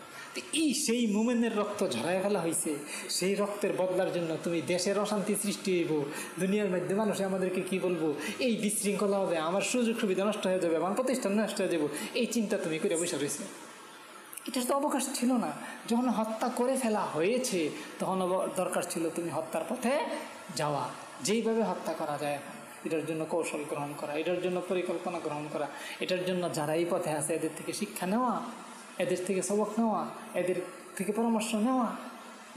[SPEAKER 2] এই সেই মুমেনের রক্ত ঝরায় ফেলা হয়েছে। সেই রক্তের বদলার জন্য তুমি দেশের অশান্তি সৃষ্টি হইব। দুনিয়ার মধ্যে মানুষ আমাদেরকে কি বলব? এই বিশৃঙ্খলা হবে, আমার সুযোগ সুবিধা নষ্ট হয়ে যাবে, আমার প্রতিষ্ঠান নষ্ট হয়ে যাব। এই চিন্তা তুমি করে বসে রয়েছে। এটার তো অবকাশ ছিল না। যখন হত্যা করে ফেলা হয়েছে, তখন দরকার ছিল তুমি হত্যার পথে যাওয়া। যেইভাবে হত্যা করা যায়, এটার জন্য কৌশল গ্রহণ করা, এটার জন্য পরিকল্পনা গ্রহণ করা, এটার জন্য যারা এই পথে আছে, এদের থেকে শিক্ষা নেওয়া এদের থেকে সবক নেওয়া, এদের থেকে পরামর্শ নেওয়া,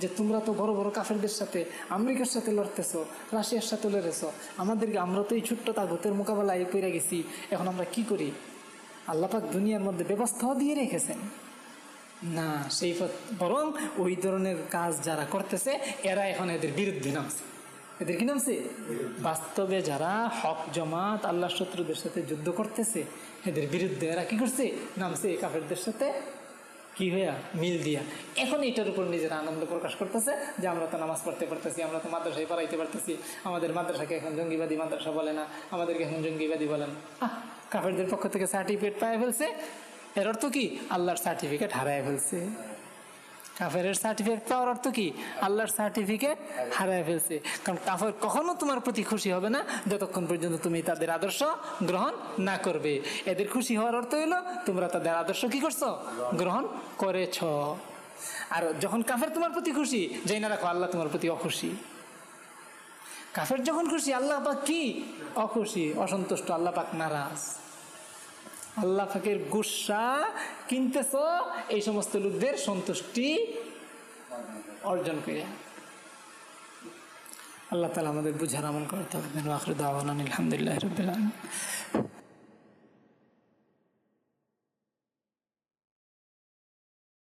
[SPEAKER 2] যে তোমরা তো বড় বড় কাফেরদের সাথে, আমেরিকার সাথে লড়তেছো, রাশিয়ার সাথে লড়েছো, আমাদেরকে আমরা তো এই ছোট্ট তাগতের মোকাবেলায় পেরে গেছি, এখন আমরা কি করি? আল্লাপাক দুনিয়ার মধ্যে ব্যবস্থাও দিয়ে রেখেছেন। না সেই বরং ওই ধরনের কাজ যারা করতেছে, এরা এখন এদের বিরুদ্ধে নামছে। এদের কি নামছে বাস্তবে যারা হক, জমাত আল্লাহ শত্রুদের সাথে যুদ্ধ করতেছে, এদের বিরুদ্ধে এরা কি করছে? নামছে কাফেরদের সাথে কি হইয়া? মিল দিয়া। এখন এটার উপর নিজেরা আনন্দ প্রকাশ করতেছে যে আমরা তো নামাজ পড়তে পারতেছি, আমরা তো মাদ্রাসায় পড়াইতে পারতেছি। আমাদের মাদ্রাসাকে এখন জঙ্গিবাদী মাদ্রাসা বলে না, আমাদেরকে এখন জঙ্গিবাদী বলেন। আহ, কাফেরদের পক্ষ থেকে সার্টিফিকেট পায়ে ফেলছে। এর অর্থ কি? আল্লাহর সার্টিফিকেট হারায় ফেলছে। কাফের সার্টিফিকেট পাওয়ার অর্থ কি? আল্লাহর সার্টিফিকেট হারায় ফেলছে। কারণ কাফের কখনো তোমার প্রতি খুশি হবে না, যতক্ষণ পর্যন্ত তুমি তাদের আদর্শ গ্রহণ না করবে। এদের খুশি হওয়ার অর্থ হলো তোমরা তাদের আদর্শ কি করছ? গ্রহণ করেছ। আর যখন কাফের তোমার প্রতি খুশি যাই না রাখো আল্লাহ তোমার প্রতি অখুশি। কাফের যখন খুশি, আল্লাহ পাক কি? অখুশি, অসন্তুষ্ট, আল্লাহ পাক নারাজ। আল্লাহ ফাঁকের গুসা কিনতেছ, এই সমস্ত লোকদের সন্তুষ্টি অর্জন করে আল্লাহ তালা আমাদের বুঝার আমল করতে হবে আখরুদ আলহামদুলিল্লাহ রবিল